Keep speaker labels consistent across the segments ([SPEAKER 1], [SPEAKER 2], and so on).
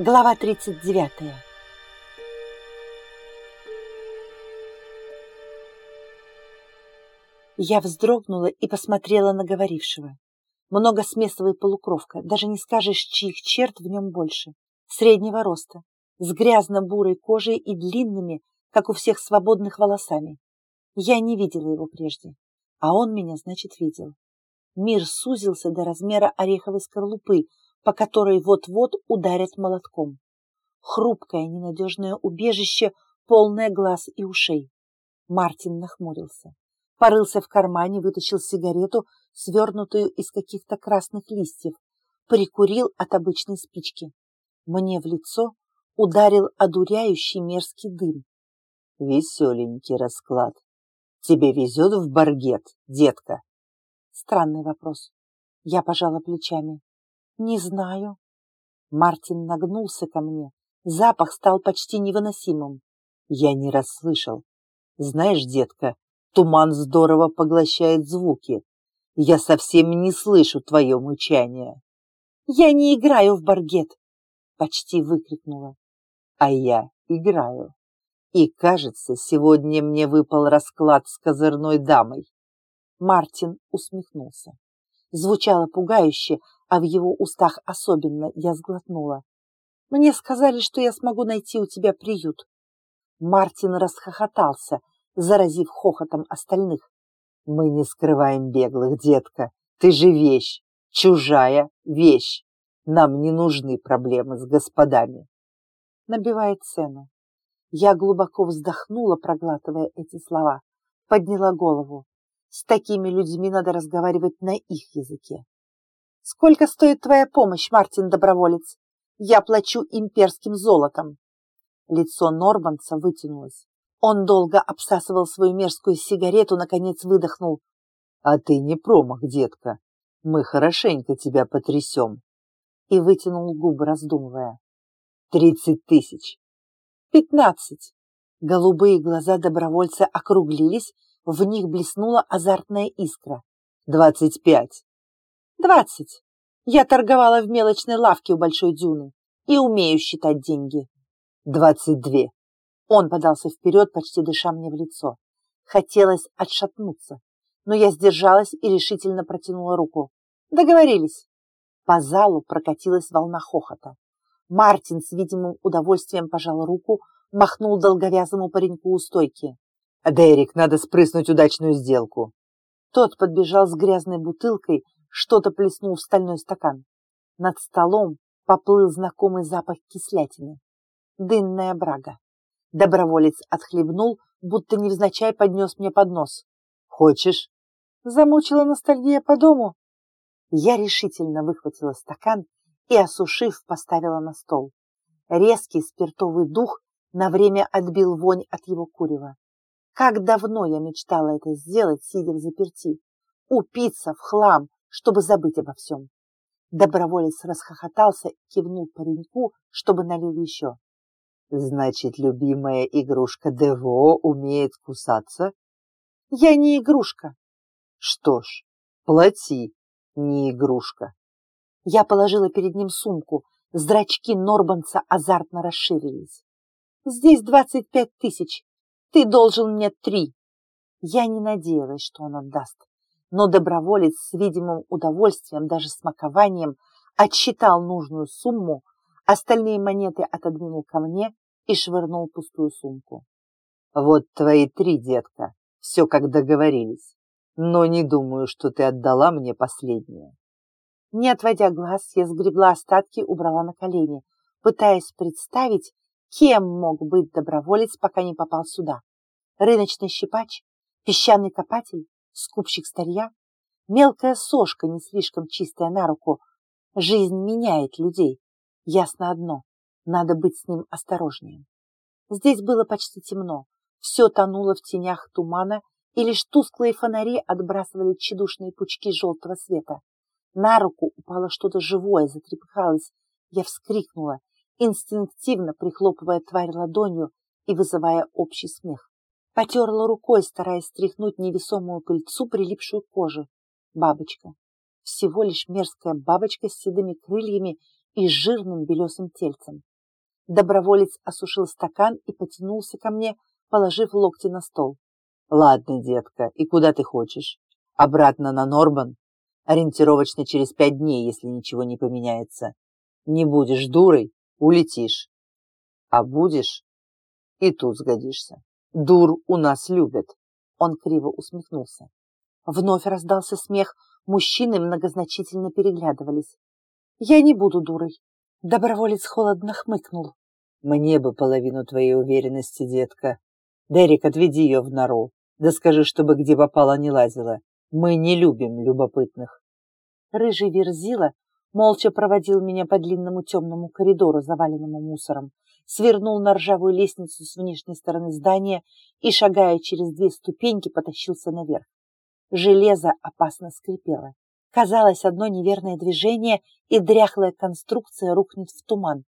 [SPEAKER 1] Глава 39 Я вздрогнула и посмотрела на говорившего. Много смесовый полукровка, даже не скажешь, чьих черт в нем больше. Среднего роста, с грязно-бурой кожей и длинными, как у всех свободных волосами. Я не видела его прежде, а он меня, значит, видел. Мир сузился до размера ореховой скорлупы, по которой вот-вот ударят молотком. Хрупкое, ненадежное убежище, полное глаз и ушей. Мартин нахмурился. Порылся в кармане, вытащил сигарету, свернутую из каких-то красных листьев, прикурил от обычной спички. Мне в лицо ударил одуряющий мерзкий дым.
[SPEAKER 2] Веселенький расклад. Тебе везет в баргет, детка?
[SPEAKER 1] Странный вопрос. Я пожала плечами. Не знаю. Мартин нагнулся ко мне. Запах стал почти невыносимым.
[SPEAKER 2] Я не расслышал. Знаешь, детка, туман здорово поглощает звуки. Я совсем не слышу твое мычание.
[SPEAKER 1] Я не играю в баргет, почти выкрикнула.
[SPEAKER 2] А я играю. И, кажется, сегодня мне выпал расклад с козырной дамой.
[SPEAKER 1] Мартин усмехнулся. Звучало пугающе, а в его устах особенно я сглотнула. Мне сказали, что я смогу найти у тебя приют. Мартин расхохотался, заразив хохотом остальных.
[SPEAKER 2] Мы не скрываем беглых, детка. Ты же вещь, чужая вещь. Нам не нужны проблемы с господами.
[SPEAKER 1] Набивает цену. Я глубоко вздохнула, проглатывая эти слова, подняла голову. С такими людьми надо разговаривать на их языке. Сколько стоит твоя помощь, Мартин Доброволец? Я плачу имперским золотом. Лицо Норманца вытянулось. Он долго обсасывал свою мерзкую сигарету, наконец выдохнул.
[SPEAKER 2] А ты не промах, детка. Мы хорошенько тебя потрясем.
[SPEAKER 1] И вытянул губы, раздумывая.
[SPEAKER 2] Тридцать тысяч.
[SPEAKER 1] Пятнадцать. Голубые глаза добровольца округлились, в них блеснула азартная искра.
[SPEAKER 2] «Двадцать пять!»
[SPEAKER 1] «Двадцать! Я торговала в мелочной лавке у Большой Дюны и умею считать деньги».
[SPEAKER 2] «Двадцать две!»
[SPEAKER 1] Он подался вперед, почти дыша мне в лицо. Хотелось отшатнуться, но я сдержалась и решительно протянула руку. «Договорились!» По залу прокатилась волна хохота. Мартин с видимым удовольствием пожал руку, махнул долговязому пареньку у стойки.
[SPEAKER 2] «Дерек, надо спрыснуть удачную сделку!»
[SPEAKER 1] Тот подбежал с грязной бутылкой, что-то плеснул в стальной стакан. Над столом поплыл знакомый запах кислятины. Дынная брага. Доброволец отхлебнул, будто невзначай поднес мне поднос.
[SPEAKER 2] «Хочешь?»
[SPEAKER 1] Замучила ностальгия по дому. Я решительно выхватила стакан и, осушив, поставила на стол. Резкий спиртовый дух на время отбил вонь от его курева. Как давно я мечтала это сделать, сидя в заперти. Упиться в хлам, чтобы забыть обо всем. Доброволец расхохотался и кивнул пареньку, чтобы налил еще.
[SPEAKER 2] Значит, любимая игрушка Дево умеет кусаться?
[SPEAKER 1] Я не игрушка.
[SPEAKER 2] Что ж, плати, не игрушка.
[SPEAKER 1] Я положила перед ним сумку. Зрачки Норбанца азартно расширились. Здесь двадцать пять тысяч. Ты должен мне три. Я не надеялась, что он отдаст, но доброволец с видимым удовольствием, даже смакованием, отсчитал нужную сумму, остальные монеты отодвинул ко мне и швырнул пустую сумку.
[SPEAKER 2] Вот твои три, детка, все как договорились, но не думаю, что ты отдала мне последнее.
[SPEAKER 1] Не отводя глаз, я сгребла остатки, убрала на колени, пытаясь представить, Кем мог быть доброволец, пока не попал сюда? Рыночный щипач? Песчаный копатель? Скупщик старья? Мелкая сошка, не слишком чистая на руку. Жизнь меняет людей. Ясно одно. Надо быть с ним осторожнее. Здесь было почти темно. Все тонуло в тенях тумана, и лишь тусклые фонари отбрасывали тщедушные пучки желтого света. На руку упало что-то живое, затрепыхалось. Я вскрикнула инстинктивно прихлопывая тварь ладонью и вызывая общий смех. Потерла рукой, стараясь стряхнуть невесомую пыльцу, прилипшую к коже. Бабочка. Всего лишь мерзкая бабочка с седыми крыльями и жирным белесым тельцем. Доброволец осушил стакан и потянулся ко мне, положив локти на стол.
[SPEAKER 2] Ладно, детка, и куда ты хочешь? Обратно на Норбан? Ориентировочно через пять дней, если ничего не поменяется. Не будешь дурой, улетишь. А будешь, и тут сгодишься. Дур у нас любят.
[SPEAKER 1] Он криво усмехнулся. Вновь раздался смех, мужчины многозначительно переглядывались. Я не буду дурой. Доброволец холодно хмыкнул.
[SPEAKER 2] Мне бы половину твоей уверенности, детка. Дерек, отведи ее в нору. Да скажи, чтобы где попала не лазила. Мы не любим любопытных.
[SPEAKER 1] Рыжий верзила молча проводил меня по длинному темному коридору, заваленному мусором, свернул на ржавую лестницу с внешней стороны здания и, шагая через две ступеньки, потащился наверх. Железо опасно скрипело. Казалось, одно неверное движение, и дряхлая конструкция рухнет в туман.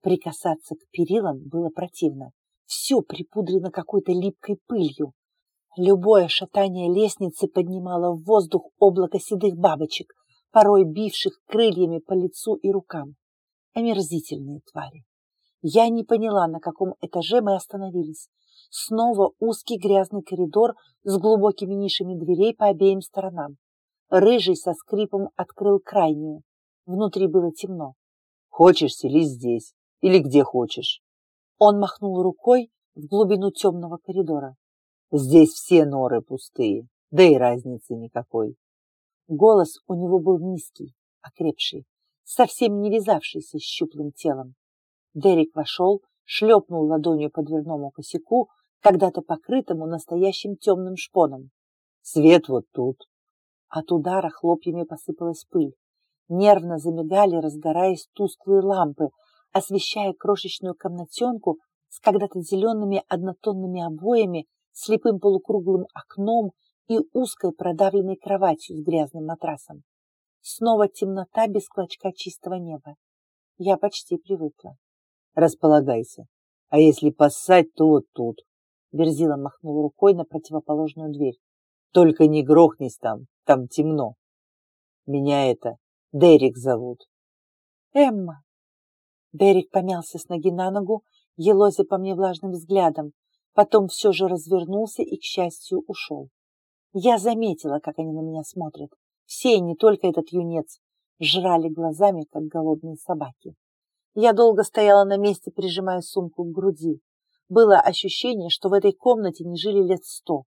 [SPEAKER 1] Прикасаться к перилам было противно. Все припудрено какой-то липкой пылью. Любое шатание лестницы поднимало в воздух облако седых бабочек, порой бивших крыльями по лицу и рукам. Омерзительные твари. Я не поняла, на каком этаже мы остановились. Снова узкий грязный коридор с глубокими нишами дверей по обеим сторонам. Рыжий со скрипом открыл крайнюю. Внутри было темно.
[SPEAKER 2] «Хочешь, селись здесь. Или где хочешь».
[SPEAKER 1] Он махнул рукой в глубину темного коридора.
[SPEAKER 2] «Здесь все норы пустые, да и разницы никакой».
[SPEAKER 1] Голос у него был низкий, окрепший, совсем не вязавшийся с щуплым телом. Дерек вошел, шлепнул ладонью по дверному косяку, когда-то покрытому настоящим темным шпоном.
[SPEAKER 2] «Свет вот тут».
[SPEAKER 1] От удара хлопьями посыпалась пыль. Нервно замигали, разгораясь тусклые лампы, освещая крошечную комнатенку с когда-то зелеными однотонными обоями, слепым полукруглым окном и узкой продавленной кроватью с грязным матрасом. Снова темнота без клочка чистого неба. Я почти привыкла.
[SPEAKER 2] Располагайся. А если поссать, то вот тут. Верзила махнул рукой на противоположную дверь. Только не грохнись там, там темно. Меня это Дерек зовут.
[SPEAKER 1] Эмма. Дерек помялся с ноги на ногу, елозя по мне влажным взглядом, потом все же развернулся и, к счастью, ушел. Я заметила, как они на меня смотрят. Все, не только этот юнец, жрали глазами, как голодные собаки. Я долго стояла на месте, прижимая сумку к груди. Было ощущение, что в этой комнате не жили лет сто.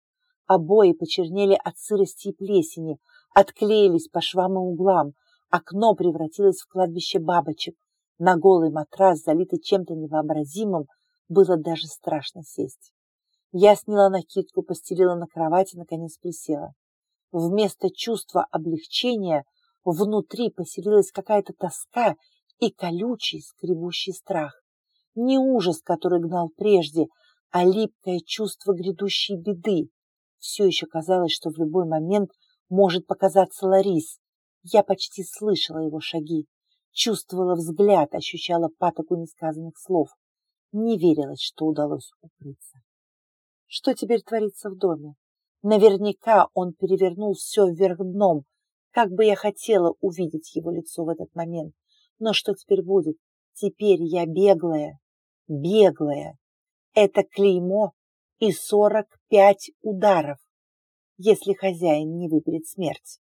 [SPEAKER 1] Обои почернели от сырости и плесени, отклеились по швам и углам, окно превратилось в кладбище бабочек. На голый матрас, залитый чем-то невообразимым, было даже страшно сесть. Я сняла накидку, постелила на кровати, наконец присела. Вместо чувства облегчения внутри поселилась какая-то тоска и колючий, скребущий страх. Не ужас, который гнал прежде, а липкое чувство грядущей беды. Все еще казалось, что в любой момент может показаться Ларис. Я почти слышала его шаги, чувствовала взгляд, ощущала патоку несказанных слов. Не верилось, что удалось укрыться. Что теперь творится в доме? Наверняка он перевернул все вверх дном, как бы я хотела увидеть его лицо в этот момент. Но что теперь будет? Теперь я беглая, беглая. Это клеймо и сорок пять ударов, если хозяин не выберет смерть.